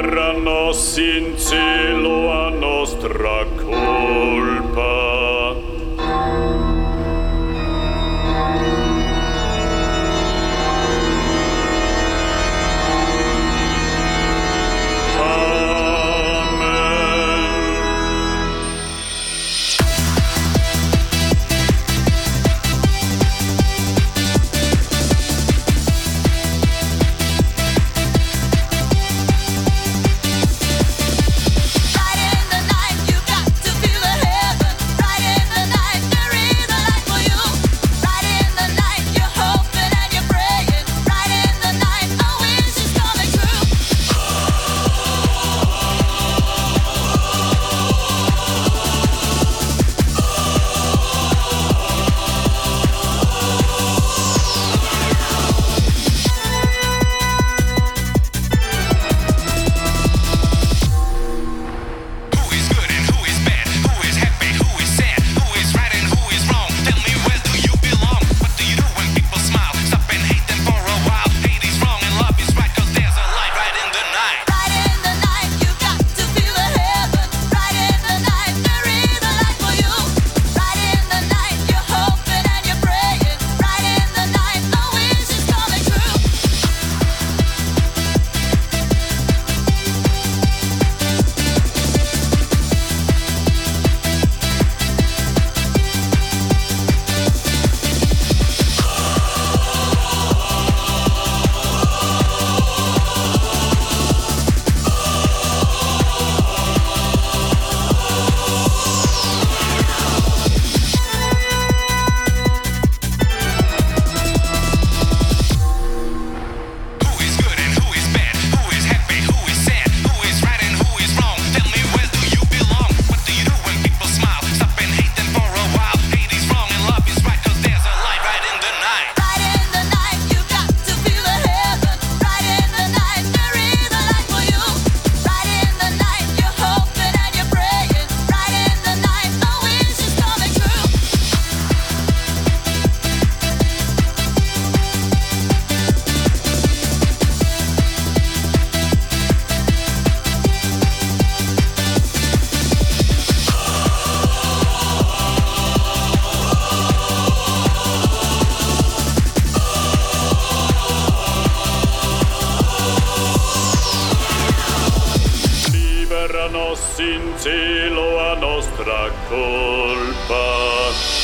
terra nos in cielo a nostra cura. nos in cielo a nostra colpa.